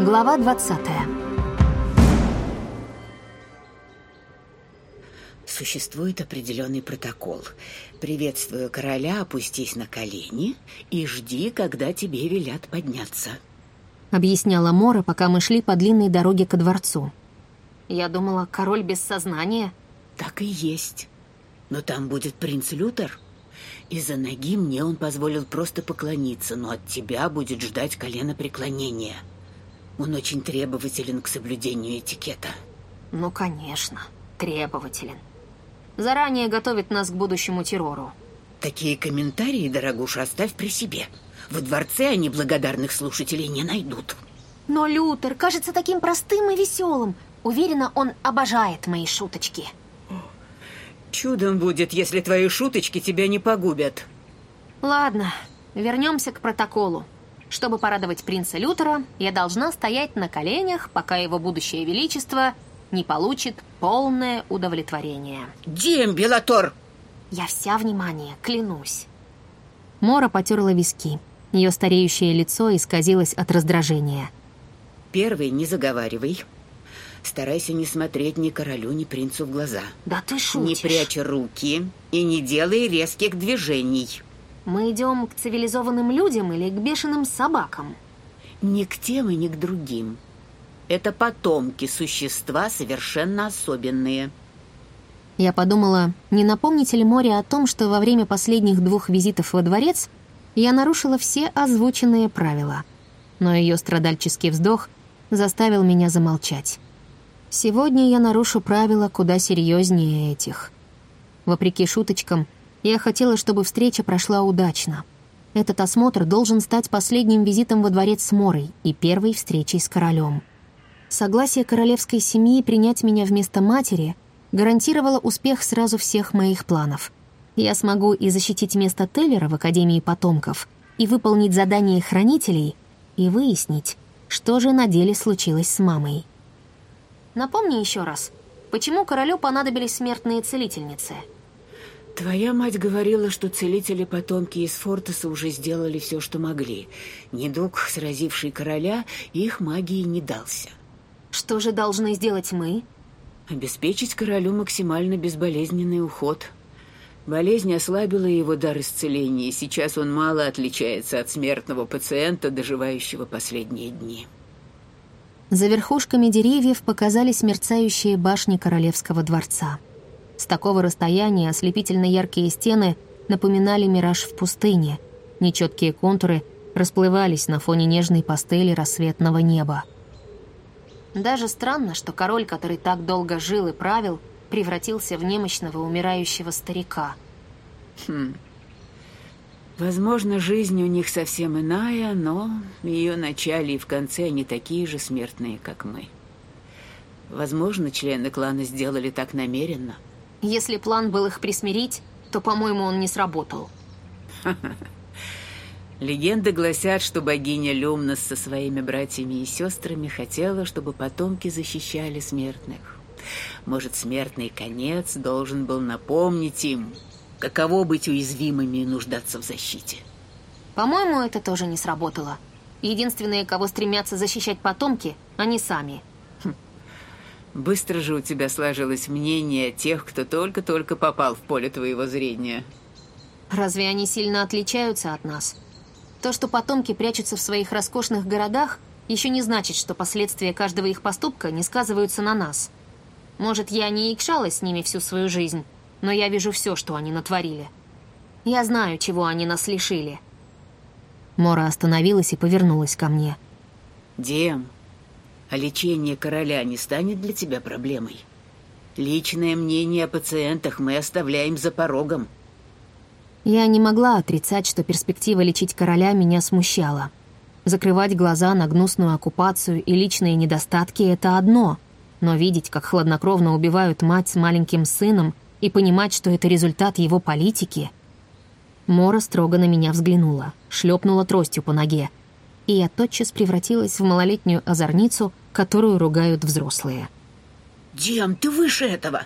Глава 20 Существует определенный протокол. Приветствую короля, опустись на колени и жди, когда тебе велят подняться. Объясняла Мора, пока мы шли по длинной дороге ко дворцу. Я думала, король без сознания. Так и есть. Но там будет принц Лютер. Из-за ноги мне он позволил просто поклониться, но от тебя будет ждать колено преклонения. Он очень требователен к соблюдению этикета. Ну, конечно, требователен. Заранее готовит нас к будущему террору. Такие комментарии, дорогуша, оставь при себе. В дворце они благодарных слушателей не найдут. Но Лютер кажется таким простым и веселым. Уверена, он обожает мои шуточки. Чудом будет, если твои шуточки тебя не погубят. Ладно, вернемся к протоколу. Чтобы порадовать принца Лютера, я должна стоять на коленях, пока его будущее величество не получит полное удовлетворение. Дем, Белатор! Я вся внимание, клянусь. Мора потерла виски. Ее стареющее лицо исказилось от раздражения. Первый не заговаривай. Старайся не смотреть ни королю, ни принцу в глаза. Да ты шутишь. Не прячь руки и не делай резких движений. Мы идем к цивилизованным людям или к бешеным собакам? Ни к тем и ни к другим. Это потомки существа совершенно особенные. Я подумала, не напомните ли Море о том, что во время последних двух визитов во дворец я нарушила все озвученные правила. Но ее страдальческий вздох заставил меня замолчать. Сегодня я нарушу правила куда серьезнее этих. Вопреки шуточкам, я хотела, чтобы встреча прошла удачно. Этот осмотр должен стать последним визитом во дворец с Морой и первой встречей с королем. Согласие королевской семьи принять меня вместо матери гарантировало успех сразу всех моих планов. Я смогу и защитить место Теллера в Академии потомков, и выполнить задание хранителей, и выяснить, что же на деле случилось с мамой. Напомни еще раз, почему королю понадобились смертные целительницы — Твоя мать говорила, что целители-потомки из Фортеса уже сделали все, что могли. Недуг, сразивший короля, их магии не дался. Что же должны сделать мы? Обеспечить королю максимально безболезненный уход. Болезнь ослабила его дар исцеления, и сейчас он мало отличается от смертного пациента, доживающего последние дни. За верхушками деревьев показались мерцающие башни королевского дворца — с такого расстояния ослепительно яркие стены напоминали мираж в пустыне. Нечеткие контуры расплывались на фоне нежной пастели рассветного неба. Даже странно, что король, который так долго жил и правил, превратился в немощного умирающего старика. Хм. Возможно, жизнь у них совсем иная, но в ее начале и в конце они такие же смертные, как мы. Возможно, члены клана сделали так намеренно — если план был их присмирить, то, по-моему, он не сработал. Легенды гласят, что богиня Люмнос со своими братьями и сестрами хотела, чтобы потомки защищали смертных. Может, смертный конец должен был напомнить им, каково быть уязвимыми и нуждаться в защите. По-моему, это тоже не сработало. Единственные, кого стремятся защищать потомки, они сами – Быстро же у тебя сложилось мнение о тех, кто только-только попал в поле твоего зрения. Разве они сильно отличаются от нас? То, что потомки прячутся в своих роскошных городах, еще не значит, что последствия каждого их поступка не сказываются на нас. Может, я не икшалась с ними всю свою жизнь, но я вижу все, что они натворили. Я знаю, чего они нас лишили. Мора остановилась и повернулась ко мне. «Дем, а лечение короля не станет для тебя проблемой. Личное мнение о пациентах мы оставляем за порогом. Я не могла отрицать, что перспектива лечить короля меня смущала. Закрывать глаза на гнусную оккупацию и личные недостатки — это одно, но видеть, как хладнокровно убивают мать с маленьким сыном и понимать, что это результат его политики... Мора строго на меня взглянула, шлепнула тростью по ноге, и я тотчас превратилась в малолетнюю озорницу, которую ругают взрослые. «Диам, ты выше этого!»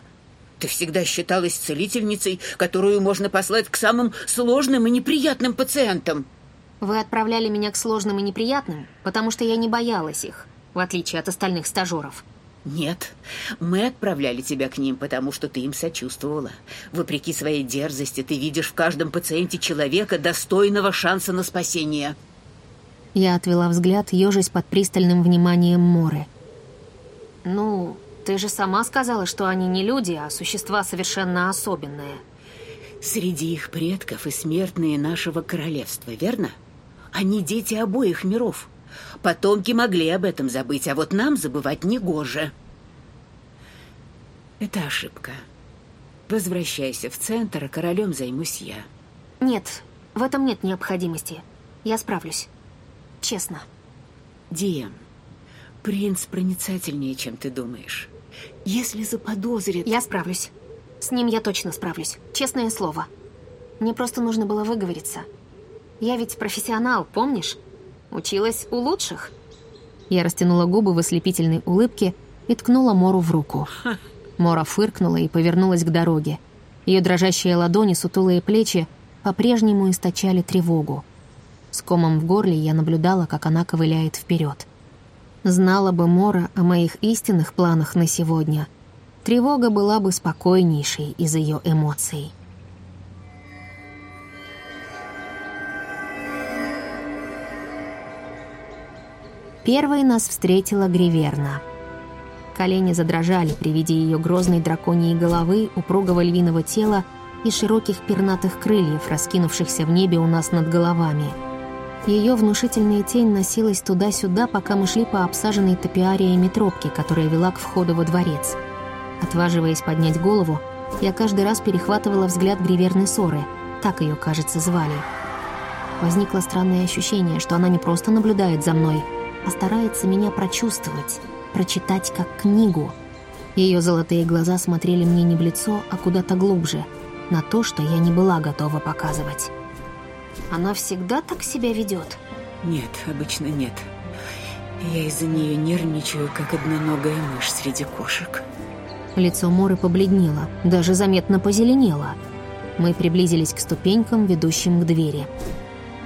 Ты всегда считалась целительницей, которую можно послать к самым сложным и неприятным пациентам. Вы отправляли меня к сложным и неприятным, потому что я не боялась их. в отличие от остальных стажеров. Нет, мы отправляли тебя к ним, потому что ты им сочувствовала. Вопреки своей дерзости, ты видишь в каждом пациенте человека, достойного шанса на спасение. Я отвела взгляд, ежась под пристальным вниманием Моры. «Ну, ты же сама сказала, что они не люди, а существа совершенно особенные». Среди их предков и смертные нашего королевства, верно? Они дети обоих миров. Потомки могли об этом забыть, а вот нам забывать не гоже. Это ошибка. Возвращайся в центр, а королем займусь я. Нет, в этом нет необходимости. Я справлюсь. Честно. Дием, принц проницательнее, чем ты думаешь. Если заподозрит... Я справлюсь. С ним я точно справлюсь. Честное слово. Мне просто нужно было выговориться. Я ведь профессионал, помнишь? Училась у лучших. Я растянула губы в ослепительной улыбке и ткнула Мору в руку. Мора фыркнула и повернулась к дороге. Ее дрожащие ладони, сутулые плечи по-прежнему источали тревогу. С комом в горле я наблюдала, как она ковыляет вперед. Знала бы Мора о моих истинных планах на сегодня, тревога была бы спокойнейшей из ее эмоций. Первой нас встретила Гриверна. Колени задрожали при виде ее грозной драконьей головы, упругого львиного тела и широких пернатых крыльев, раскинувшихся в небе у нас над головами — ее внушительная тень носилась туда-сюда, пока мы шли по обсаженной топиариями тропке, которая вела к входу во дворец. Отваживаясь поднять голову, я каждый раз перехватывала взгляд гриверной Соры, так ее, кажется, звали. Возникло странное ощущение, что она не просто наблюдает за мной, а старается меня прочувствовать, прочитать как книгу. Ее золотые глаза смотрели мне не в лицо, а куда-то глубже, на то, что я не была готова показывать. Она всегда так себя ведет? Нет, обычно нет. Я из-за нее нервничаю, как одноногая мышь среди кошек. Лицо Моры побледнело, даже заметно позеленело. Мы приблизились к ступенькам, ведущим к двери.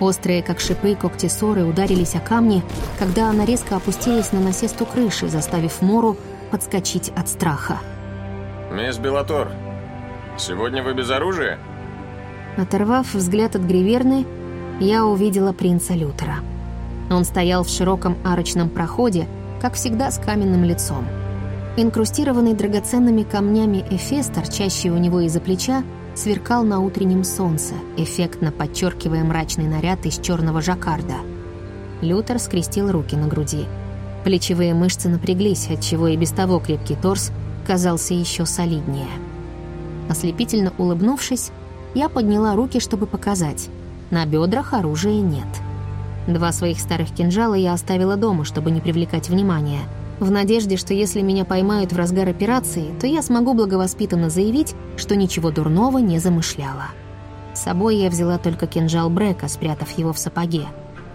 Острые, как шипы, когти Соры ударились о камни, когда она резко опустилась на насесту крыши, заставив Мору подскочить от страха. «Мисс Белатор, сегодня вы без оружия?» Оторвав взгляд от гриверны, я увидела принца Лютера. Он стоял в широком арочном проходе, как всегда с каменным лицом. Инкрустированный драгоценными камнями эфес, торчащий у него из-за плеча, сверкал на утреннем солнце, эффектно подчеркивая мрачный наряд из черного жаккарда. Лютер скрестил руки на груди. Плечевые мышцы напряглись, отчего и без того крепкий торс казался еще солиднее. Ослепительно улыбнувшись, я подняла руки, чтобы показать. На бедрах оружия нет. Два своих старых кинжала я оставила дома, чтобы не привлекать внимания. В надежде, что если меня поймают в разгар операции, то я смогу благовоспитанно заявить, что ничего дурного не замышляла. С собой я взяла только кинжал Брека, спрятав его в сапоге.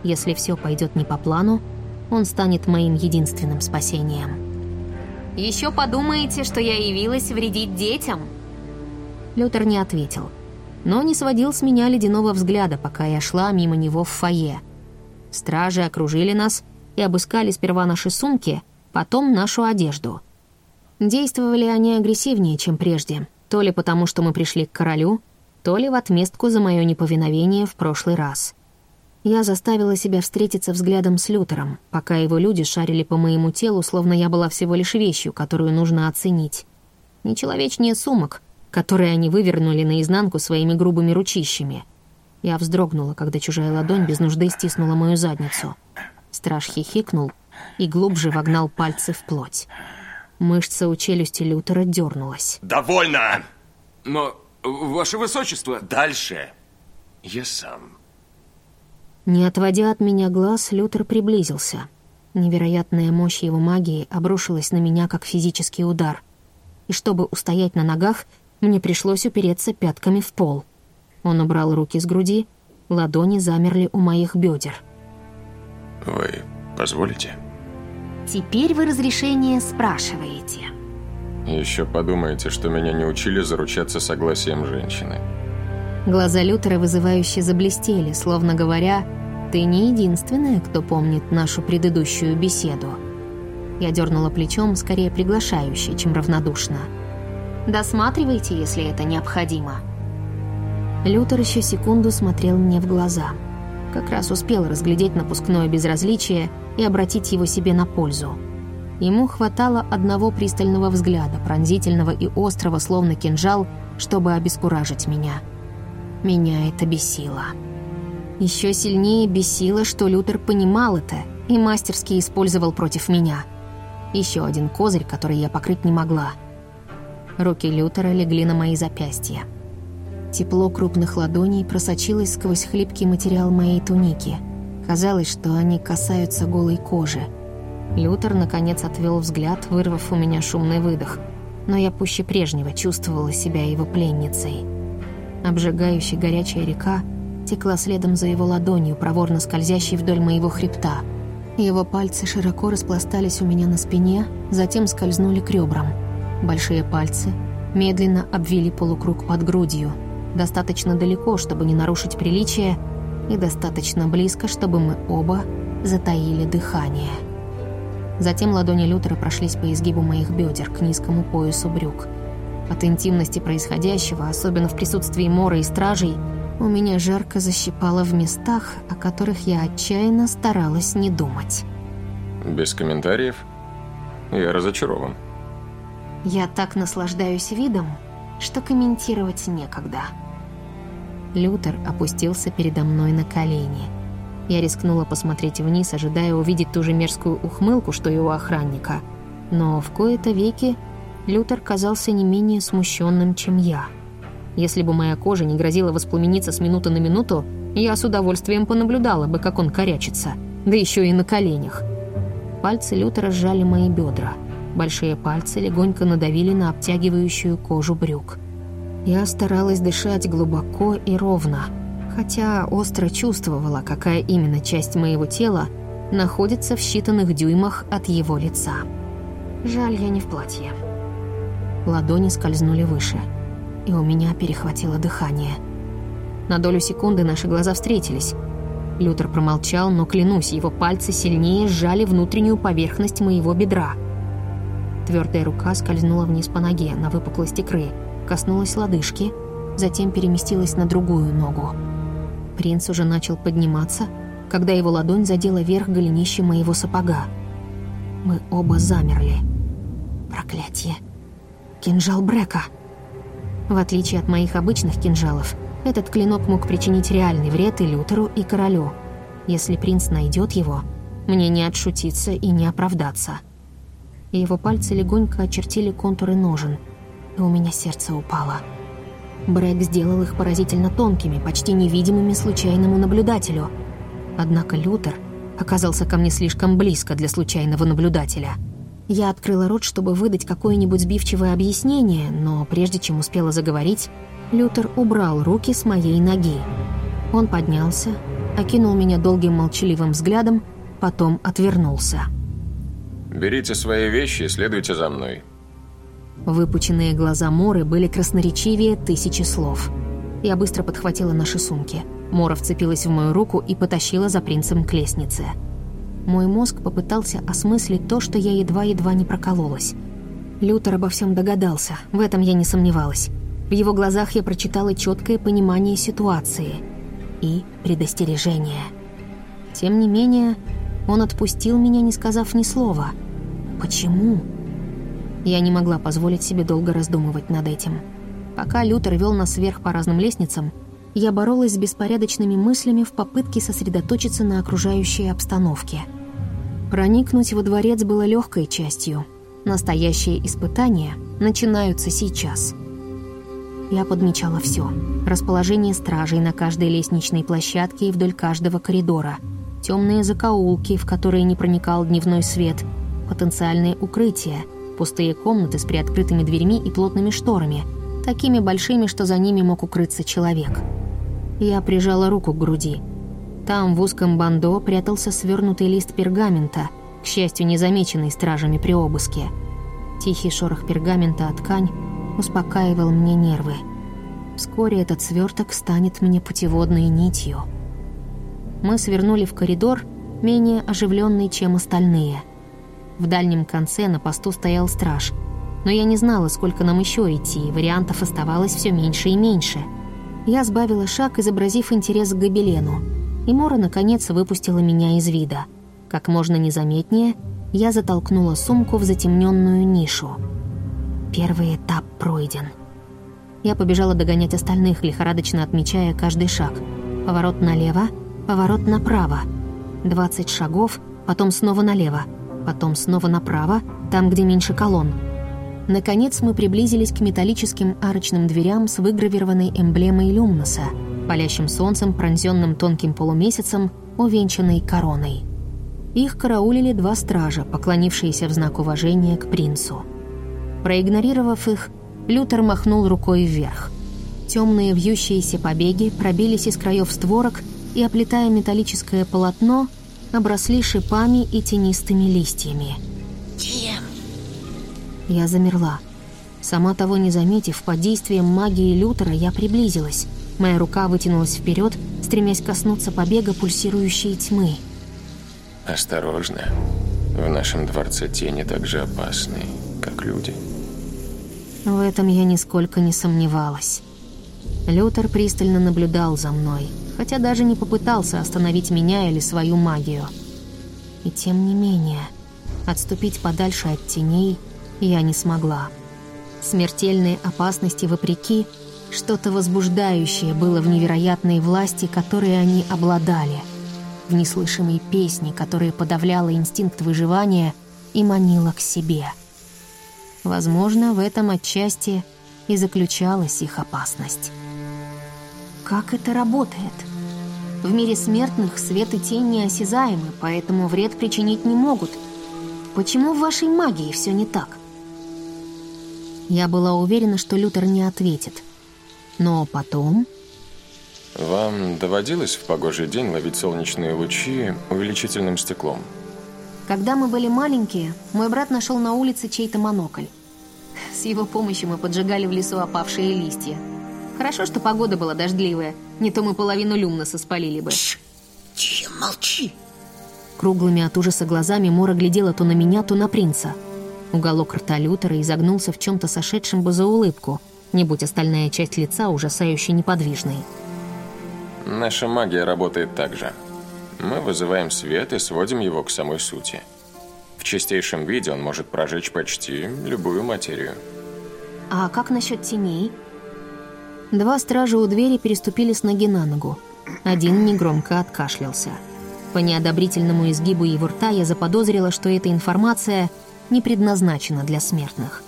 Если все пойдет не по плану, он станет моим единственным спасением. «Еще подумаете, что я явилась вредить детям?» Лютер не ответил но не сводил с меня ледяного взгляда, пока я шла мимо него в фойе. Стражи окружили нас и обыскали сперва наши сумки, потом нашу одежду. Действовали они агрессивнее, чем прежде, то ли потому, что мы пришли к королю, то ли в отместку за мое неповиновение в прошлый раз. Я заставила себя встретиться взглядом с Лютером, пока его люди шарили по моему телу, словно я была всего лишь вещью, которую нужно оценить. Нечеловечнее сумок — которые они вывернули наизнанку своими грубыми ручищами. Я вздрогнула, когда чужая ладонь без нужды стиснула мою задницу. Страж хихикнул и глубже вогнал пальцы в плоть. Мышца у челюсти Лютера дернулась. «Довольно!» «Но, ваше высочество...» «Дальше я сам». Не отводя от меня глаз, Лютер приблизился. Невероятная мощь его магии обрушилась на меня, как физический удар. И чтобы устоять на ногах, мне пришлось упереться пятками в пол. Он убрал руки с груди, ладони замерли у моих бедер. «Вы позволите?» «Теперь вы разрешение спрашиваете». «Еще подумаете, что меня не учили заручаться согласием женщины». Глаза Лютера вызывающе заблестели, словно говоря, «Ты не единственная, кто помнит нашу предыдущую беседу». Я дернула плечом, скорее приглашающе, чем равнодушно. «Досматривайте, если это необходимо». Лютер еще секунду смотрел мне в глаза. Как раз успел разглядеть напускное безразличие и обратить его себе на пользу. Ему хватало одного пристального взгляда, пронзительного и острого, словно кинжал, чтобы обескуражить меня. Меня это бесило. Еще сильнее бесило, что Лютер понимал это и мастерски использовал против меня. Еще один козырь, который я покрыть не могла. Руки Лютера легли на мои запястья. Тепло крупных ладоней просочилось сквозь хлипкий материал моей туники. Казалось, что они касаются голой кожи. Лютер, наконец, отвел взгляд, вырвав у меня шумный выдох. Но я пуще прежнего чувствовала себя его пленницей. Обжигающая горячая река текла следом за его ладонью, проворно скользящей вдоль моего хребта. Его пальцы широко распластались у меня на спине, затем скользнули к ребрам. Большие пальцы медленно обвили полукруг под грудью, достаточно далеко, чтобы не нарушить приличие, и достаточно близко, чтобы мы оба затаили дыхание. Затем ладони Лютера прошлись по изгибу моих бедер к низкому поясу брюк. От интимности происходящего, особенно в присутствии Мора и стражей, у меня жарко защипало в местах, о которых я отчаянно старалась не думать. Без комментариев? Я разочарован. Я так наслаждаюсь видом, что комментировать некогда. Лютер опустился передо мной на колени. Я рискнула посмотреть вниз, ожидая увидеть ту же мерзкую ухмылку, что и у охранника. Но в кои-то веки Лютер казался не менее смущенным, чем я. Если бы моя кожа не грозила воспламениться с минуты на минуту, я с удовольствием понаблюдала бы, как он корячится, да еще и на коленях. Пальцы Лютера сжали мои бедра. Большие пальцы легонько надавили на обтягивающую кожу брюк. Я старалась дышать глубоко и ровно, хотя остро чувствовала, какая именно часть моего тела находится в считанных дюймах от его лица. Жаль, я не в платье. Ладони скользнули выше, и у меня перехватило дыхание. На долю секунды наши глаза встретились. Лютер промолчал, но, клянусь, его пальцы сильнее сжали внутреннюю поверхность моего бедра. Твердая рука скользнула вниз по ноге, на выпуклость икры — коснулась лодыжки, затем переместилась на другую ногу. Принц уже начал подниматься, когда его ладонь задела верх голенища моего сапога. Мы оба замерли. Проклятие. Кинжал Брека. В отличие от моих обычных кинжалов, этот клинок мог причинить реальный вред и Лютеру, и королю. Если принц найдет его, мне не отшутиться и не оправдаться. Его пальцы легонько очертили контуры ножен — и у меня сердце упало. Брэк сделал их поразительно тонкими, почти невидимыми случайному наблюдателю. Однако Лютер оказался ко мне слишком близко для случайного наблюдателя. Я открыла рот, чтобы выдать какое-нибудь сбивчивое объяснение, но прежде чем успела заговорить, Лютер убрал руки с моей ноги. Он поднялся, окинул меня долгим молчаливым взглядом, потом отвернулся. «Берите свои вещи и следуйте за мной», Выпученные глаза Моры были красноречивее тысячи слов. Я быстро подхватила наши сумки. Мора вцепилась в мою руку и потащила за принцем к лестнице. Мой мозг попытался осмыслить то, что я едва-едва не прокололась. Лютер обо всем догадался, в этом я не сомневалась. В его глазах я прочитала четкое понимание ситуации и предостережение. Тем не менее, он отпустил меня, не сказав ни слова. Почему? Я не могла позволить себе долго раздумывать над этим. Пока Лютер вел нас вверх по разным лестницам, я боролась с беспорядочными мыслями в попытке сосредоточиться на окружающей обстановке. Проникнуть во дворец было легкой частью. Настоящие испытания начинаются сейчас. Я подмечала все. Расположение стражей на каждой лестничной площадке и вдоль каждого коридора. Темные закоулки, в которые не проникал дневной свет. Потенциальные укрытия — Пустые комнаты с приоткрытыми дверьми и плотными шторами, такими большими, что за ними мог укрыться человек. Я прижала руку к груди. Там, в узком бандо, прятался свернутый лист пергамента, к счастью, незамеченный стражами при обыске. Тихий шорох пергамента от ткань успокаивал мне нервы. Вскоре этот сверток станет мне путеводной нитью. Мы свернули в коридор, менее оживленный, чем остальные – В дальнем конце на посту стоял страж. Но я не знала, сколько нам еще идти, и вариантов оставалось все меньше и меньше. Я сбавила шаг, изобразив интерес к гобелену. И Мора, наконец, выпустила меня из вида. Как можно незаметнее, я затолкнула сумку в затемненную нишу. Первый этап пройден. Я побежала догонять остальных, лихорадочно отмечая каждый шаг. Поворот налево, поворот направо. 20 шагов, потом снова налево, потом снова направо, там, где меньше колонн. Наконец мы приблизились к металлическим арочным дверям с выгравированной эмблемой Люмноса, палящим солнцем, пронзенным тонким полумесяцем, увенчанной короной. Их караулили два стража, поклонившиеся в знак уважения к принцу. Проигнорировав их, Лютер махнул рукой вверх. Темные вьющиеся побеги пробились из краев створок и, оплетая металлическое полотно, обросли шипами и тенистыми листьями. Тем. Я замерла. Сама того не заметив, под действием магии Лютера я приблизилась. Моя рука вытянулась вперед, стремясь коснуться побега пульсирующей тьмы. Осторожно. В нашем дворце тени так же опасны, как люди. В этом я нисколько не сомневалась. Лютер пристально наблюдал за мной, хотя даже не попытался остановить меня или свою магию. И тем не менее, отступить подальше от теней я не смогла. Смертельные опасности вопреки, что-то возбуждающее было в невероятной власти, которой они обладали, в неслышимой песне, которая подавляла инстинкт выживания и манила к себе — Возможно, в этом отчасти и заключалась их опасность. Как это работает? В мире смертных свет и тень неосязаемы, поэтому вред причинить не могут. Почему в вашей магии все не так? Я была уверена, что Лютер не ответит. Но потом... Вам доводилось в погожий день ловить солнечные лучи увеличительным стеклом? Когда мы были маленькие, мой брат нашел на улице чей-то монокль. С его помощью мы поджигали в лесу опавшие листья. Хорошо, что погода была дождливая. Не то мы половину люмноса спалили бы. Тихо, молчи. Круглыми от ужаса глазами Мора глядела то на меня, то на принца. Уголок рта Лютера изогнулся в чем-то сошедшем бы за улыбку, не будь остальная часть лица ужасающе неподвижной. Наша магия работает так же. Мы вызываем свет и сводим его к самой сути. В чистейшем виде он может прожечь почти любую материю. А как насчет теней? Два стража у двери переступили с ноги на ногу. Один негромко откашлялся. По неодобрительному изгибу его рта я заподозрила, что эта информация не предназначена для смертных.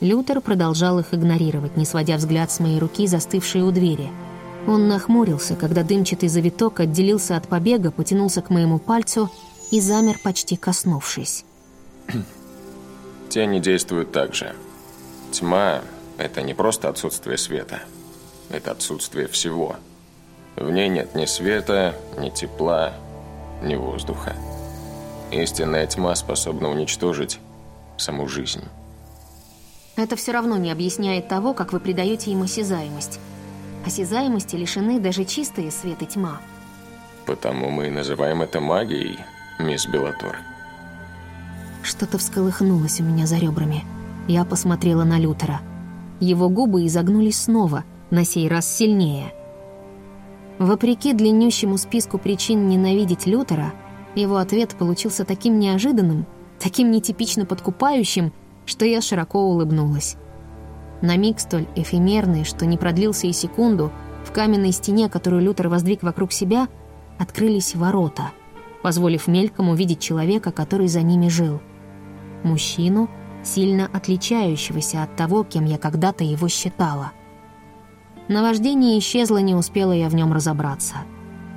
Лютер продолжал их игнорировать, не сводя взгляд с моей руки, застывшей у двери. Он нахмурился, когда дымчатый завиток отделился от побега, потянулся к моему пальцу и замер, почти коснувшись. Тени действуют так же. Тьма — это не просто отсутствие света. Это отсутствие всего. В ней нет ни света, ни тепла, ни воздуха. Истинная тьма способна уничтожить саму жизнь. Это все равно не объясняет того, как вы придаете им осязаемость. Осязаемости лишены даже чистые свет и тьма. Потому мы и называем это магией — мисс Белатор. Что-то всколыхнулось у меня за ребрами. Я посмотрела на Лютера. Его губы изогнулись снова, на сей раз сильнее. Вопреки длиннющему списку причин ненавидеть Лютера, его ответ получился таким неожиданным, таким нетипично подкупающим, что я широко улыбнулась. На миг столь эфемерный, что не продлился и секунду, в каменной стене, которую Лютер воздвиг вокруг себя, открылись ворота — позволив мельком увидеть человека, который за ними жил. Мужчину, сильно отличающегося от того, кем я когда-то его считала. Наваждение исчезло, не успела я в нем разобраться.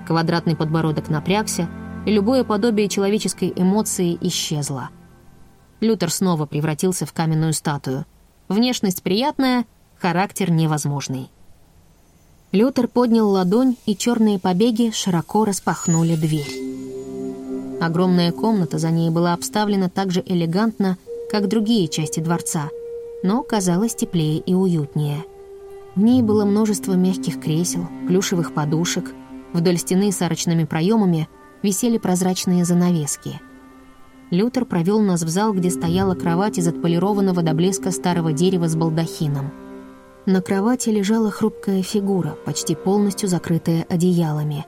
Квадратный подбородок напрягся, и любое подобие человеческой эмоции исчезло. Лютер снова превратился в каменную статую. Внешность приятная, характер невозможный. Лютер поднял ладонь, и черные побеги широко распахнули дверь. Огромная комната за ней была обставлена так же элегантно, как другие части дворца, но казалась теплее и уютнее. В ней было множество мягких кресел, плюшевых подушек, вдоль стены с арочными проемами висели прозрачные занавески. Лютер провел нас в зал, где стояла кровать из отполированного до блеска старого дерева с балдахином. На кровати лежала хрупкая фигура, почти полностью закрытая одеялами.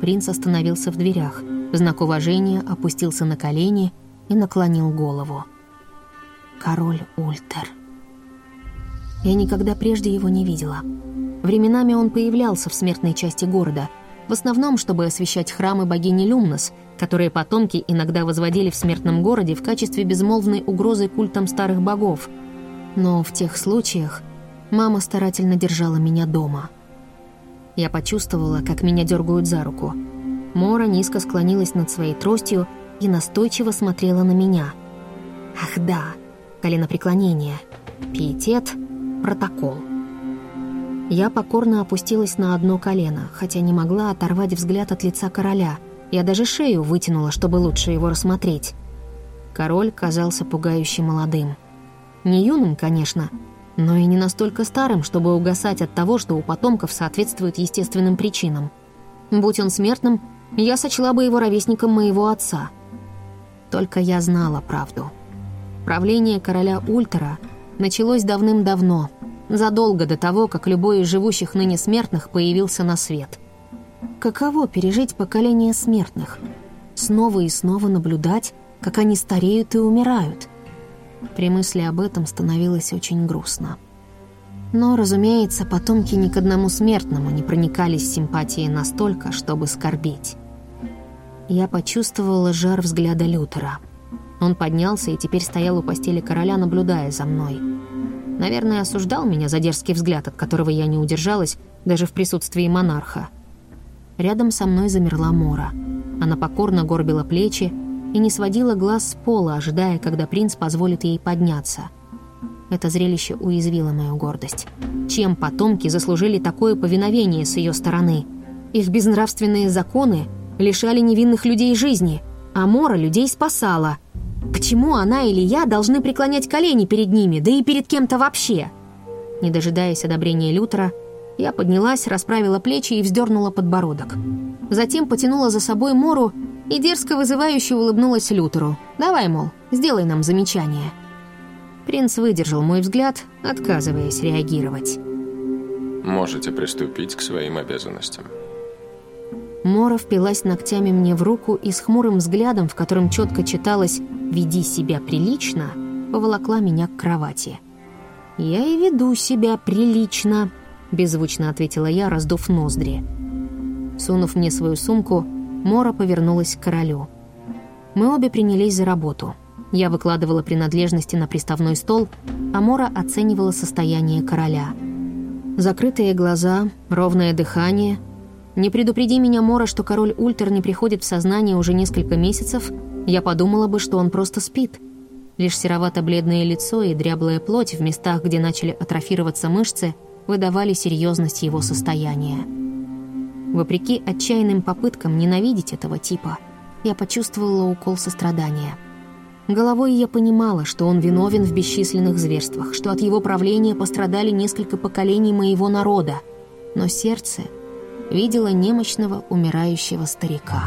Принц остановился в дверях, в знак уважения опустился на колени и наклонил голову. Король Ультер. Я никогда прежде его не видела. Временами он появлялся в смертной части города, в основном, чтобы освещать храмы богини Люмнос, которые потомки иногда возводили в смертном городе в качестве безмолвной угрозы культам старых богов. Но в тех случаях мама старательно держала меня дома. Я почувствовала, как меня дергают за руку. Мора низко склонилась над своей тростью и настойчиво смотрела на меня. Ах да, коленопреклонение, пиетет, протокол. Я покорно опустилась на одно колено, хотя не могла оторвать взгляд от лица короля. Я даже шею вытянула, чтобы лучше его рассмотреть. Король казался пугающе молодым. Не юным, конечно, но и не настолько старым, чтобы угасать от того, что у потомков соответствует естественным причинам. Будь он смертным, я сочла бы его ровесником моего отца. Только я знала правду. Правление короля Ультера началось давным-давно, задолго до того, как любой из живущих ныне смертных появился на свет. Каково пережить поколение смертных? Снова и снова наблюдать, как они стареют и умирают. При мысли об этом становилось очень грустно. Но, разумеется, потомки ни к одному смертному не проникались симпатией настолько, чтобы скорбить. Я почувствовала жар взгляда Лютера. Он поднялся и теперь стоял у постели короля, наблюдая за мной. Наверное, осуждал меня за дерзкий взгляд, от которого я не удержалась, даже в присутствии монарха. Рядом со мной замерла Мора. Она покорно горбила плечи и не сводила глаз с пола, ожидая, когда принц позволит ей подняться. Это зрелище уязвило мою гордость. Чем потомки заслужили такое повиновение с ее стороны? Их безнравственные законы — лишали невинных людей жизни, а Мора людей спасала. Почему она или я должны преклонять колени перед ними, да и перед кем-то вообще? Не дожидаясь одобрения Лютера, я поднялась, расправила плечи и вздернула подбородок. Затем потянула за собой Мору и дерзко вызывающе улыбнулась Лютеру. «Давай, мол, сделай нам замечание». Принц выдержал мой взгляд, отказываясь реагировать. Можете приступить к своим обязанностям. Мора впилась ногтями мне в руку и с хмурым взглядом, в котором четко читалось «Веди себя прилично», поволокла меня к кровати. «Я и веду себя прилично», — беззвучно ответила я, раздув ноздри. Сунув мне свою сумку, Мора повернулась к королю. Мы обе принялись за работу. Я выкладывала принадлежности на приставной стол, а Мора оценивала состояние короля. Закрытые глаза, ровное дыхание — не предупреди меня, Мора, что король Ультер не приходит в сознание уже несколько месяцев, я подумала бы, что он просто спит. Лишь серовато-бледное лицо и дряблая плоть в местах, где начали атрофироваться мышцы, выдавали серьезность его состояния. Вопреки отчаянным попыткам ненавидеть этого типа, я почувствовала укол сострадания. Головой я понимала, что он виновен в бесчисленных зверствах, что от его правления пострадали несколько поколений моего народа. Но сердце видела немощного умирающего старика.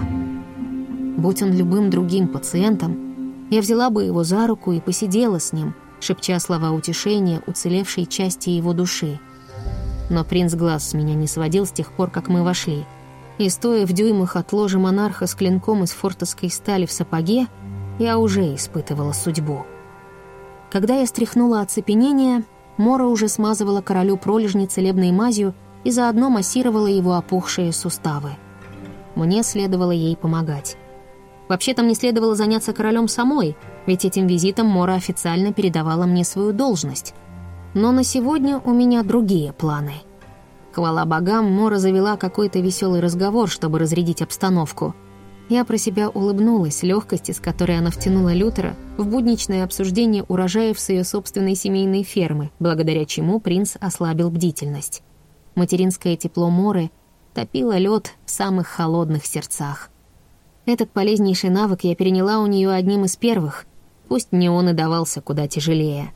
Будь он любым другим пациентом, я взяла бы его за руку и посидела с ним, шепча слова утешения уцелевшей части его души. Но принц глаз с меня не сводил с тех пор, как мы вошли. И стоя в дюймах от ложа монарха с клинком из фортовской стали в сапоге, я уже испытывала судьбу. Когда я стряхнула оцепенение, Мора уже смазывала королю пролежни целебной мазью и заодно массировала его опухшие суставы. Мне следовало ей помогать. Вообще-то мне следовало заняться королем самой, ведь этим визитом Мора официально передавала мне свою должность. Но на сегодня у меня другие планы. Хвала богам, Мора завела какой-то веселый разговор, чтобы разрядить обстановку. Я про себя улыбнулась легкости, с которой она втянула Лютера в будничное обсуждение урожаев с ее собственной семейной фермы, благодаря чему принц ослабил бдительность. Материнское тепло Моры топило лед в самых холодных сердцах. Этот полезнейший навык я переняла у нее одним из первых, пусть мне он и давался куда тяжелее.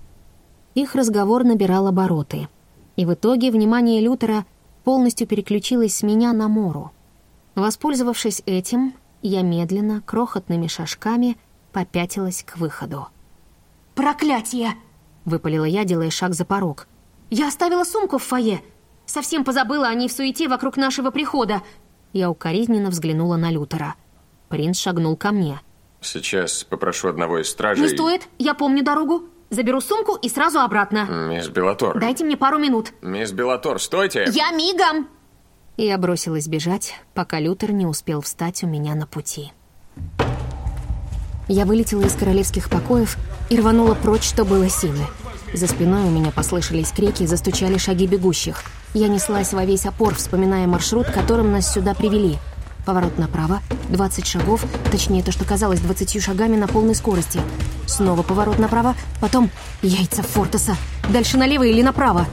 Их разговор набирал обороты, и в итоге внимание Лютера полностью переключилось с меня на Мору. Воспользовавшись этим, я медленно, крохотными шажками попятилась к выходу. «Проклятие!» — выпалила я, делая шаг за порог. «Я оставила сумку в фойе. Совсем позабыла о ней в суете вокруг нашего прихода». Я укоризненно взглянула на Лютера. Принц шагнул ко мне. Сейчас попрошу одного из стражей... «Не стоит, я помню дорогу. Заберу сумку и сразу обратно». Мисс Белатор. «Дайте мне пару минут». Мисс Белатор, стойте! «Я мигом!» Я бросилась бежать, пока Лютер не успел встать у меня на пути. Я вылетела из королевских покоев и рванула прочь, что было силы. За спиной у меня послышались крики, застучали шаги бегущих. Я неслась во весь опор, вспоминая маршрут, которым нас сюда привели. Поворот направо, 20 шагов, точнее то, что казалось 20 шагами на полной скорости. Снова поворот направо, потом яйца Фортеса. Дальше налево или направо?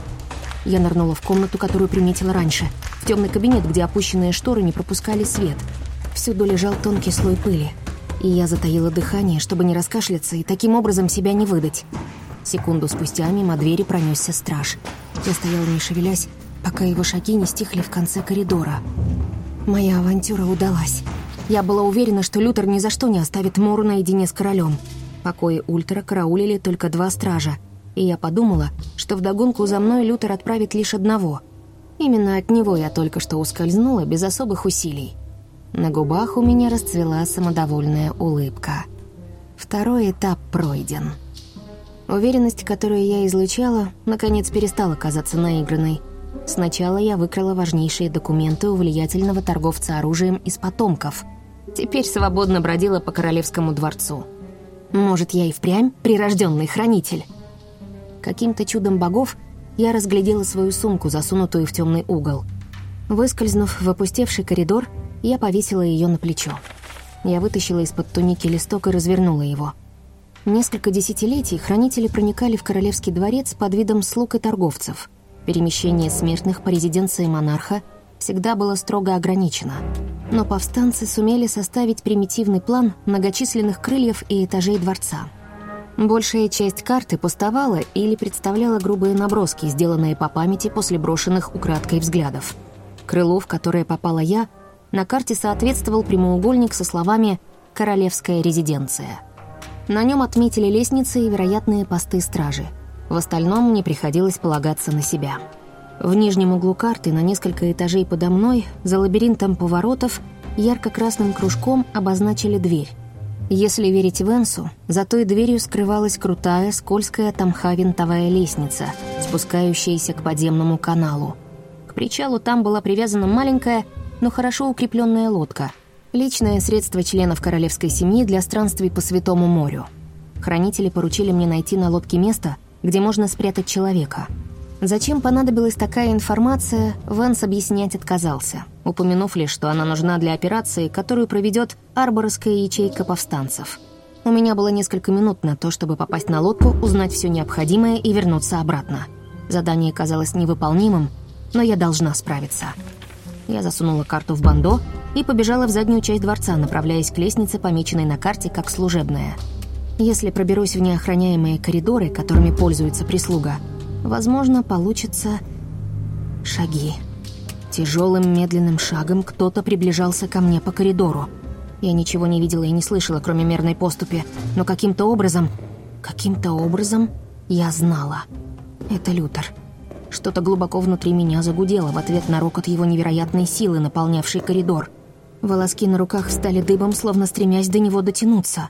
Я нырнула в комнату, которую приметила раньше. В темный кабинет, где опущенные шторы не пропускали свет. Всюду лежал тонкий слой пыли. И я затаила дыхание, чтобы не раскашляться и таким образом себя не выдать. Секунду спустя мимо двери пронесся страж. Я стояла не шевелясь, пока его шаги не стихли в конце коридора. Моя авантюра удалась. Я была уверена, что Лютер ни за что не оставит Мору наедине с королем. Покои Ультра караулили только два стража. И я подумала, что вдогонку за мной Лютер отправит лишь одного. Именно от него я только что ускользнула без особых усилий. На губах у меня расцвела самодовольная улыбка. Второй этап пройден. Уверенность, которую я излучала, наконец перестала казаться наигранной. Сначала я выкрала важнейшие документы у влиятельного торговца оружием из потомков. Теперь свободно бродила по королевскому дворцу. Может, я и впрямь прирожденный хранитель? Каким-то чудом богов я разглядела свою сумку, засунутую в темный угол. Выскользнув в опустевший коридор, я повесила ее на плечо. Я вытащила из-под туники листок и развернула его. Несколько десятилетий хранители проникали в королевский дворец под видом слуг и торговцев. Перемещение смертных по резиденции монарха всегда было строго ограничено. Но повстанцы сумели составить примитивный план многочисленных крыльев и этажей дворца. Большая часть карты пустовала или представляла грубые наброски, сделанные по памяти после брошенных украдкой взглядов. Крылу, в которое попала я, на карте соответствовал прямоугольник со словами «Королевская резиденция». На нем отметили лестницы и вероятные посты стражи. В остальном мне приходилось полагаться на себя. В нижнем углу карты, на несколько этажей подо мной, за лабиринтом поворотов, ярко-красным кружком обозначили дверь. Если верить Венсу, за той дверью скрывалась крутая, скользкая тамха-винтовая лестница, спускающаяся к подземному каналу. К причалу там была привязана маленькая, но хорошо укрепленная лодка. Личное средство членов королевской семьи для странствий по Святому морю. Хранители поручили мне найти на лодке место, где можно спрятать человека. Зачем понадобилась такая информация, Венс объяснять отказался, упомянув лишь, что она нужна для операции, которую проведет Арборская ячейка повстанцев. У меня было несколько минут на то, чтобы попасть на лодку, узнать все необходимое и вернуться обратно. Задание казалось невыполнимым, но я должна справиться. Я засунула карту в бандо и побежала в заднюю часть дворца, направляясь к лестнице, помеченной на карте как служебная. Если проберусь в неохраняемые коридоры, которыми пользуется прислуга, возможно, получится... Шаги. Тяжелым медленным шагом кто-то приближался ко мне по коридору. Я ничего не видела и не слышала, кроме мерной поступи, но каким-то образом... Каким-то образом я знала. Это Лютер. Что-то глубоко внутри меня загудело в ответ на рокот его невероятной силы, наполнявший коридор. Волоски на руках встали дыбом, словно стремясь до него дотянуться.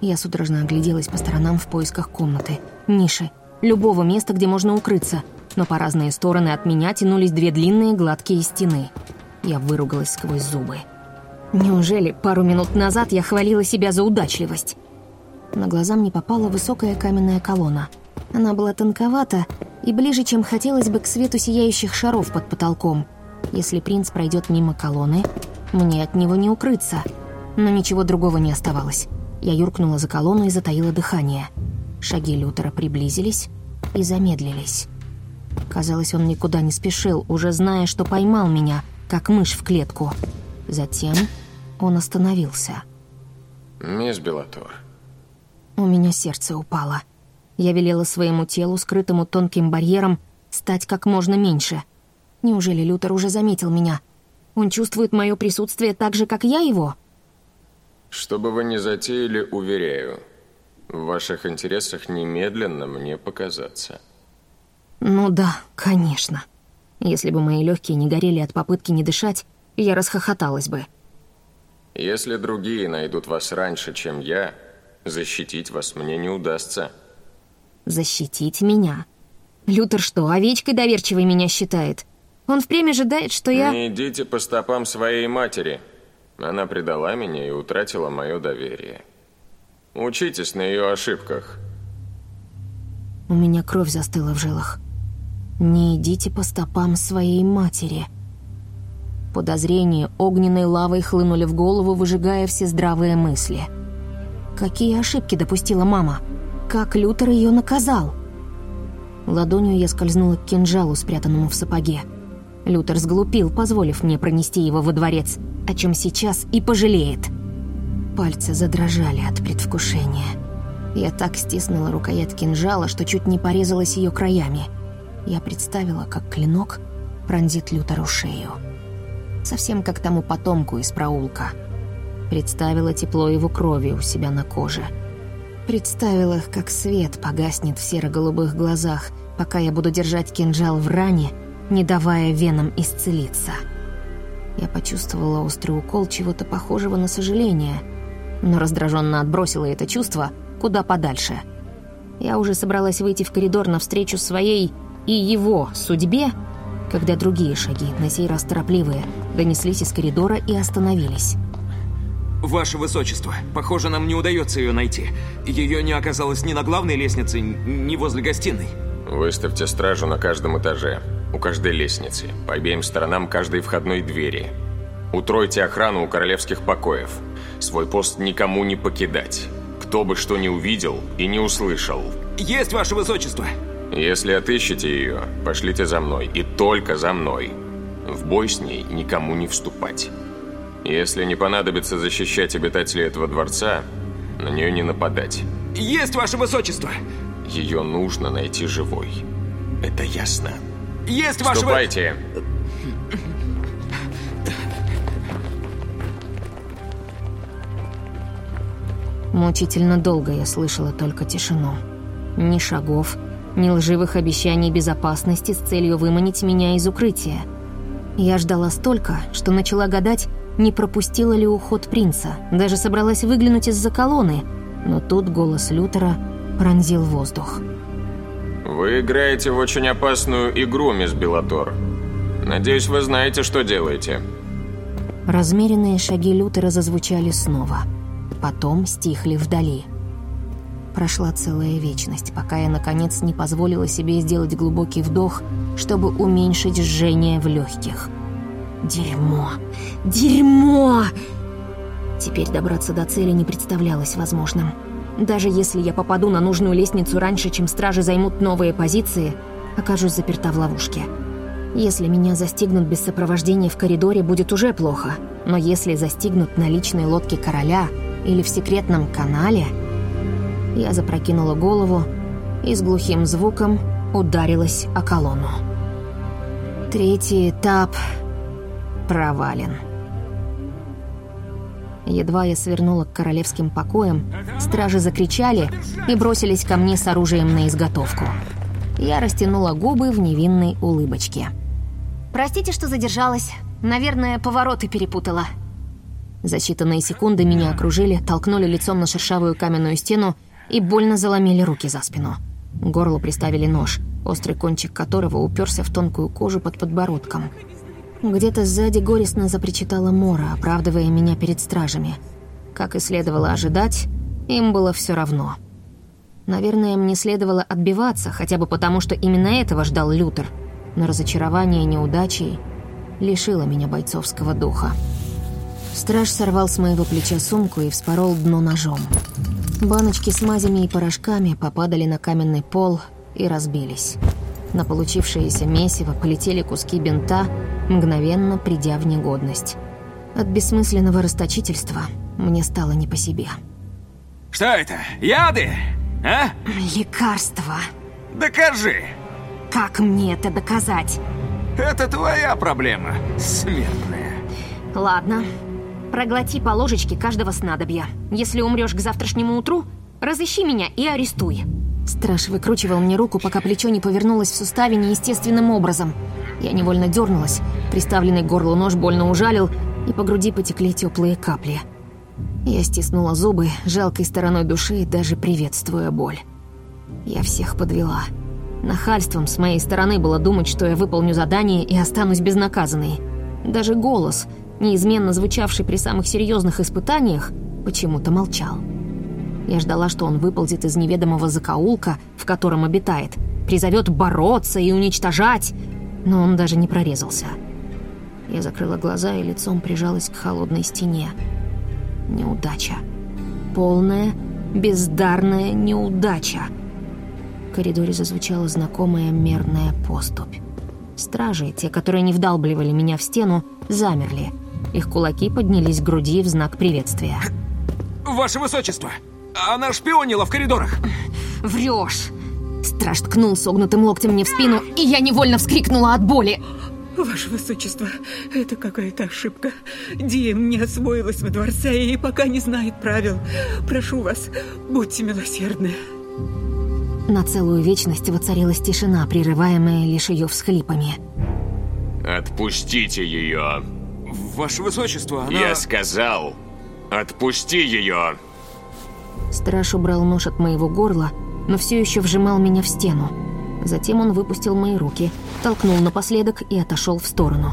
Я судорожно огляделась по сторонам в поисках комнаты, ниши, любого места, где можно укрыться, но по разные стороны от меня тянулись две длинные гладкие стены. Я выругалась сквозь зубы. Неужели пару минут назад я хвалила себя за удачливость? На глаза мне попала высокая каменная колонна. Она была тонковата и ближе, чем хотелось бы к свету сияющих шаров под потолком. Если принц пройдет мимо колонны, мне от него не укрыться. Но ничего другого не оставалось. Я юркнула за колонну и затаила дыхание. Шаги Лютера приблизились и замедлились. Казалось, он никуда не спешил, уже зная, что поймал меня, как мышь в клетку. Затем он остановился. «Мисс Белатор». У меня сердце упало. Я велела своему телу, скрытому тонким барьером, стать как можно меньше. Неужели Лютер уже заметил меня? Он чувствует мое присутствие так же, как я его? Что бы вы ни затеяли, уверяю, в ваших интересах немедленно мне показаться. Ну да, конечно. Если бы мои легкие не горели от попытки не дышать, я расхохоталась бы. Если другие найдут вас раньше, чем я, защитить вас мне не удастся. Защитить меня? Лютер что, овечкой доверчивой меня считает? Он впрямь ожидает, что я... Не идите по стопам своей матери. Она предала меня и утратила мое доверие. Учитесь на ее ошибках. У меня кровь застыла в жилах. Не идите по стопам своей матери. Подозрения огненной лавой хлынули в голову, выжигая все здравые мысли. Какие ошибки допустила мама? Как Лютер ее наказал? Ладонью я скользнула к кинжалу, спрятанному в сапоге. Лютер сглупил, позволив мне пронести его во дворец, о чем сейчас и пожалеет. Пальцы задрожали от предвкушения. Я так стиснула рукоять кинжала, что чуть не порезалась ее краями. Я представила, как клинок пронзит Лютеру шею. Совсем как тому потомку из проулка. Представила тепло его крови у себя на коже. Представила, как свет погаснет в серо-голубых глазах, пока я буду держать кинжал в ране — не давая венам исцелиться. Я почувствовала острый укол чего-то похожего на сожаление, но раздраженно отбросила это чувство куда подальше. Я уже собралась выйти в коридор навстречу своей и его судьбе, когда другие шаги, на сей раз торопливые, донеслись из коридора и остановились. Ваше Высочество, похоже, нам не удается ее найти. Ее не оказалось ни на главной лестнице, ни возле гостиной. Выставьте стражу на каждом этаже у каждой лестницы, по обеим сторонам каждой входной двери. Утройте охрану у королевских покоев. Свой пост никому не покидать. Кто бы что ни увидел и не услышал. Есть, ваше высочество! Если отыщете ее, пошлите за мной. И только за мной. В бой с ней никому не вступать. Если не понадобится защищать обитателей этого дворца, на нее не нападать. Есть, ваше высочество! Ее нужно найти живой. Это ясно. Есть ваше... Ступайте. Мучительно долго я слышала только тишину. Ни шагов, ни лживых обещаний безопасности с целью выманить меня из укрытия. Я ждала столько, что начала гадать, не пропустила ли уход принца. Даже собралась выглянуть из-за колонны, но тут голос Лютера пронзил воздух. Вы играете в очень опасную игру, мисс Белатор. Надеюсь, вы знаете, что делаете. Размеренные шаги Лютера зазвучали снова. Потом стихли вдали. Прошла целая вечность, пока я, наконец, не позволила себе сделать глубокий вдох, чтобы уменьшить жжение в легких. Дерьмо! Дерьмо! Теперь добраться до цели не представлялось возможным. Даже если я попаду на нужную лестницу раньше, чем стражи займут новые позиции, окажусь заперта в ловушке. Если меня застигнут без сопровождения в коридоре, будет уже плохо. Но если застигнут на личной лодке короля или в секретном канале... Я запрокинула голову и с глухим звуком ударилась о колонну. Третий этап провален. Едва я свернула к королевским покоям, стражи закричали и бросились ко мне с оружием на изготовку. Я растянула губы в невинной улыбочке. «Простите, что задержалась. Наверное, повороты перепутала». За считанные секунды меня окружили, толкнули лицом на шершавую каменную стену и больно заломили руки за спину. К горлу приставили нож, острый кончик которого уперся в тонкую кожу под подбородком. Где-то сзади горестно запричитала Мора, оправдывая меня перед стражами. Как и следовало ожидать, им было все равно. Наверное, мне следовало отбиваться, хотя бы потому, что именно этого ждал Лютер. Но разочарование неудачей лишило меня бойцовского духа. Страж сорвал с моего плеча сумку и вспорол дно ножом. Баночки с мазями и порошками попадали на каменный пол и разбились. На получившееся месиво полетели куски бинта, мгновенно придя в негодность. От бессмысленного расточительства мне стало не по себе. Что это? Яды? А? Лекарство. Докажи. Как мне это доказать? Это твоя проблема, смертная. Ладно. Проглоти по ложечке каждого снадобья. Если умрешь к завтрашнему утру, разыщи меня и арестуй. Страж выкручивал мне руку, пока плечо не повернулось в суставе неестественным образом. Я невольно дернулась, приставленный к горлу нож больно ужалил, и по груди потекли теплые капли. Я стиснула зубы, жалкой стороной души, даже приветствуя боль. Я всех подвела. Нахальством с моей стороны было думать, что я выполню задание и останусь безнаказанной. Даже голос, неизменно звучавший при самых серьезных испытаниях, почему-то молчал. Я ждала, что он выползет из неведомого закоулка, в котором обитает, призовет бороться и уничтожать, но он даже не прорезался. Я закрыла глаза и лицом прижалась к холодной стене. Неудача. Полная, бездарная неудача. В коридоре зазвучала знакомая мерная поступь. Стражи, те, которые не вдалбливали меня в стену, замерли. Их кулаки поднялись к груди в знак приветствия. Ваше Высочество! Она шпионила в коридорах! Врешь! Страж ткнул согнутым локтем мне в спину, и я невольно вскрикнула от боли. Ваше Высочество, это какая-то ошибка. Дием не освоилась во дворце и пока не знает правил. Прошу вас, будьте милосердны. На целую вечность воцарилась тишина, прерываемая лишь ее всхлипами. Отпустите ее. Ваше Высочество, она... Я сказал, отпусти ее. Страж убрал нож от моего горла, но все еще вжимал меня в стену. Затем он выпустил мои руки, толкнул напоследок и отошел в сторону.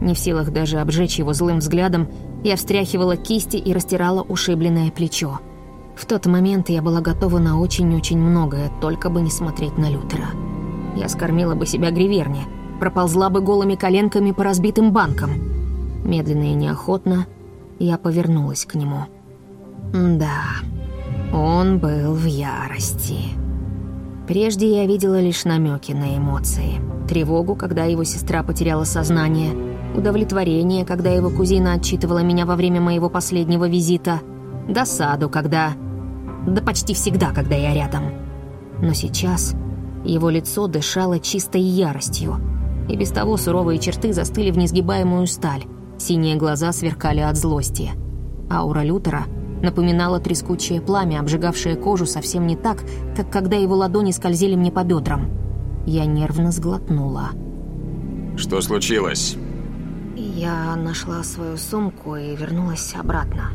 Не в силах даже обжечь его злым взглядом, я встряхивала кисти и растирала ушибленное плечо. В тот момент я была готова на очень-очень многое, только бы не смотреть на Лютера. Я скормила бы себя гриверне, проползла бы голыми коленками по разбитым банкам. Медленно и неохотно я повернулась к нему. Да, он был в ярости. Прежде я видела лишь намеки на эмоции. Тревогу, когда его сестра потеряла сознание, удовлетворение, когда его кузина отчитывала меня во время моего последнего визита, досаду, когда... Да почти всегда, когда я рядом. Но сейчас его лицо дышало чистой яростью, и без того суровые черты застыли в несгибаемую сталь, синие глаза сверкали от злости. Аура Лютера напоминала трескучее пламя, обжигавшее кожу совсем не так, как когда его ладони скользили мне по бедрам. Я нервно сглотнула. Что случилось? Я нашла свою сумку и вернулась обратно.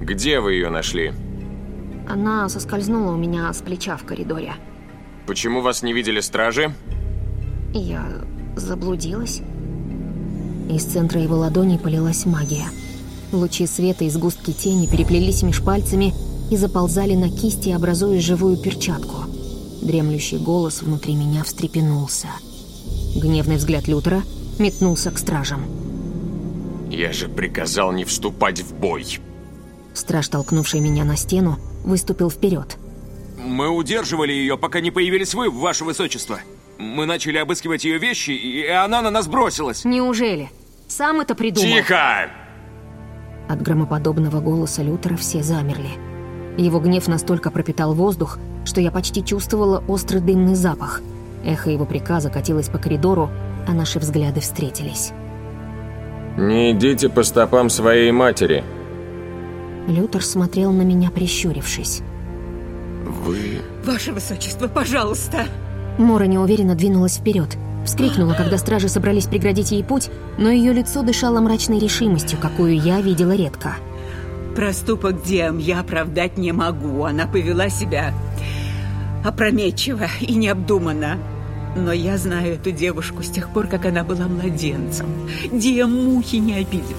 Где вы ее нашли? Она соскользнула у меня с плеча в коридоре. Почему вас не видели стражи? Я заблудилась. Из центра его ладони полилась магия. Лучи света и сгустки тени переплелись меж пальцами и заползали на кисти, образуя живую перчатку. Дремлющий голос внутри меня встрепенулся. Гневный взгляд Лютера метнулся к стражам. Я же приказал не вступать в бой. Страж, толкнувший меня на стену, выступил вперед. Мы удерживали ее, пока не появились вы, ваше высочество. Мы начали обыскивать ее вещи, и она на нас бросилась. Неужели? Сам это придумал? Тихо! От громоподобного голоса Лютера все замерли. Его гнев настолько пропитал воздух, что я почти чувствовала острый дымный запах. Эхо его приказа катилось по коридору, а наши взгляды встретились. Не идите по стопам своей матери. Лютер смотрел на меня, прищурившись. Вы... Ваше Высочество, пожалуйста. Мора неуверенно двинулась вперед. Вскрикнула, когда стражи собрались преградить ей путь, но ее лицо дышало мрачной решимостью, какую я видела редко. Проступок Диам я оправдать не могу. Она повела себя опрометчиво и необдуманно. Но я знаю эту девушку с тех пор, как она была младенцем. Диам мухи не обидит.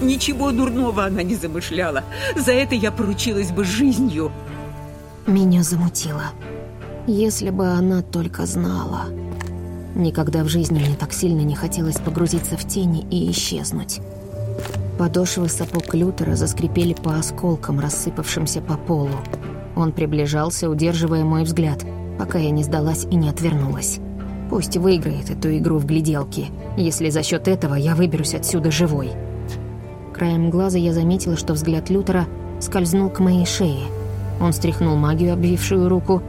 Ничего дурного она не замышляла. За это я поручилась бы жизнью. Меня замутило. Если бы она только знала. Никогда в жизни мне так сильно не хотелось погрузиться в тени и исчезнуть. Подошвы сапог Лютера заскрипели по осколкам, рассыпавшимся по полу. Он приближался, удерживая мой взгляд, пока я не сдалась и не отвернулась. Пусть выиграет эту игру в гляделки, если за счет этого я выберусь отсюда живой. Краем глаза я заметила, что взгляд Лютера скользнул к моей шее. Он стряхнул магию, обвившую руку,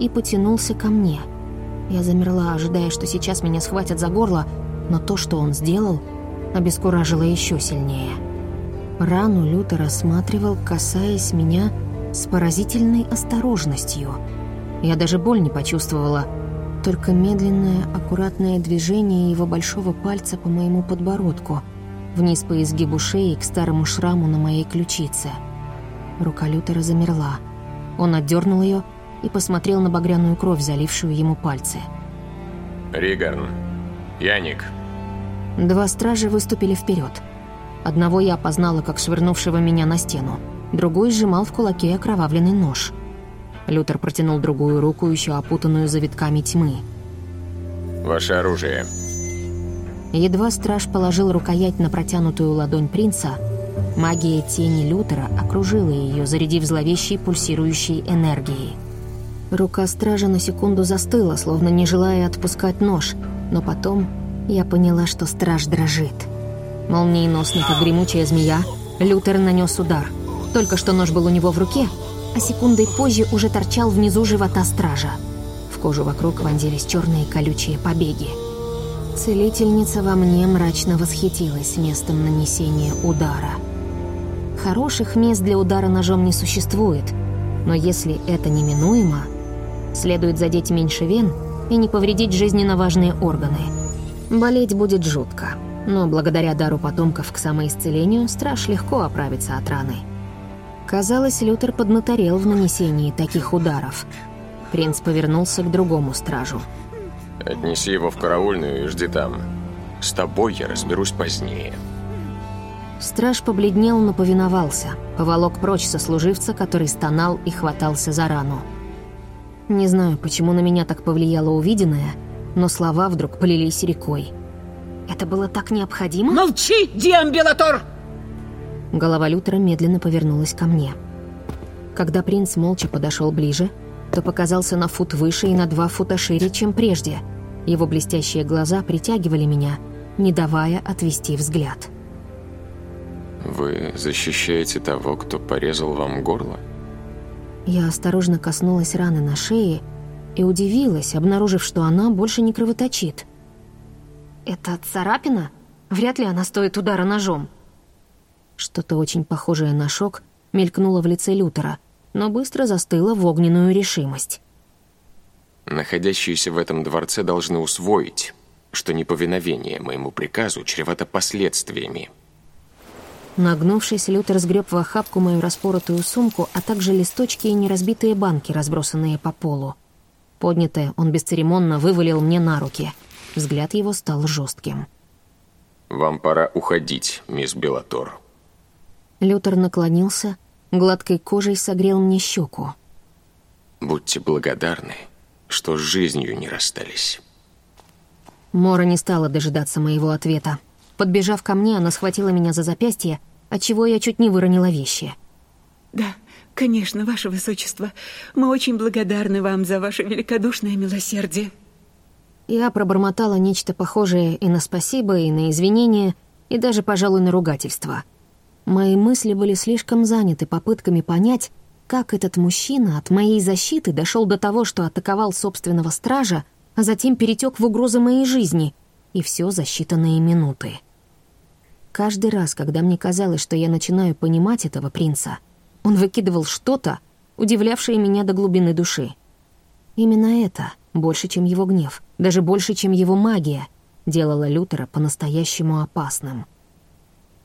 и потянулся ко мне — я замерла, ожидая, что сейчас меня схватят за горло, но то, что он сделал, обескуражило еще сильнее. Рану Лютер рассматривал, касаясь меня с поразительной осторожностью. Я даже боль не почувствовала, только медленное, аккуратное движение его большого пальца по моему подбородку, вниз по изгибу шеи к старому шраму на моей ключице. Рука Лютера замерла. Он отдернул ее и посмотрел на багряную кровь, залившую ему пальцы. Ригарн, Яник. Два стража выступили вперед. Одного я опознала, как швырнувшего меня на стену. Другой сжимал в кулаке окровавленный нож. Лютер протянул другую руку, еще опутанную завитками тьмы. Ваше оружие. Едва страж положил рукоять на протянутую ладонь принца, магия тени Лютера окружила ее, зарядив зловещей пульсирующей энергией. Рука стража на секунду застыла, словно не желая отпускать нож, но потом я поняла, что страж дрожит. Молниеносно, как гремучая змея, Лютер нанес удар. Только что нож был у него в руке, а секундой позже уже торчал внизу живота стража. В кожу вокруг вонзились черные колючие побеги. Целительница во мне мрачно восхитилась местом нанесения удара. Хороших мест для удара ножом не существует, но если это неминуемо, следует задеть меньше вен и не повредить жизненно важные органы. Болеть будет жутко, но благодаря дару потомков к самоисцелению страж легко оправится от раны. Казалось, Лютер поднаторел в нанесении таких ударов. Принц повернулся к другому стражу. Отнеси его в караульную и жди там. С тобой я разберусь позднее. Страж побледнел, но повиновался. Поволок прочь сослуживца, который стонал и хватался за рану. Не знаю, почему на меня так повлияло увиденное, но слова вдруг полились рекой. Это было так необходимо? Молчи, Диамбелатор! Голова Лютера медленно повернулась ко мне. Когда принц молча подошел ближе, то показался на фут выше и на два фута шире, чем прежде. Его блестящие глаза притягивали меня, не давая отвести взгляд. Вы защищаете того, кто порезал вам горло? Я осторожно коснулась раны на шее и удивилась, обнаружив, что она больше не кровоточит. «Это царапина? Вряд ли она стоит удара ножом». Что-то очень похожее на шок мелькнуло в лице Лютера, но быстро застыло в огненную решимость. Находящиеся в этом дворце должны усвоить, что неповиновение моему приказу чревато последствиями. Нагнувшись, Лютер сгреб в охапку мою распоротую сумку, а также листочки и неразбитые банки, разбросанные по полу. Поднятое он бесцеремонно вывалил мне на руки. Взгляд его стал жестким. «Вам пора уходить, мисс Белатор». Лютер наклонился, гладкой кожей согрел мне щеку. «Будьте благодарны, что с жизнью не расстались». Мора не стала дожидаться моего ответа. Подбежав ко мне, она схватила меня за запястье, отчего я чуть не выронила вещи. Да, конечно, ваше высочество. Мы очень благодарны вам за ваше великодушное милосердие. Я пробормотала нечто похожее и на спасибо, и на извинения, и даже, пожалуй, на ругательство. Мои мысли были слишком заняты попытками понять, как этот мужчина от моей защиты дошел до того, что атаковал собственного стража, а затем перетек в угрозы моей жизни, и все за считанные минуты. Каждый раз, когда мне казалось, что я начинаю понимать этого принца, он выкидывал что-то, удивлявшее меня до глубины души. Именно это, больше, чем его гнев, даже больше, чем его магия, делало Лютера по-настоящему опасным.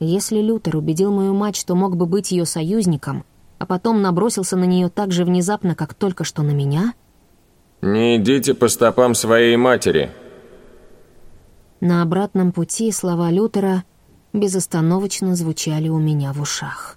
Если Лютер убедил мою мать, что мог бы быть ее союзником, а потом набросился на нее так же внезапно, как только что на меня... «Не идите по стопам своей матери», на обратном пути слова Лютера безостановочно звучали у меня в ушах.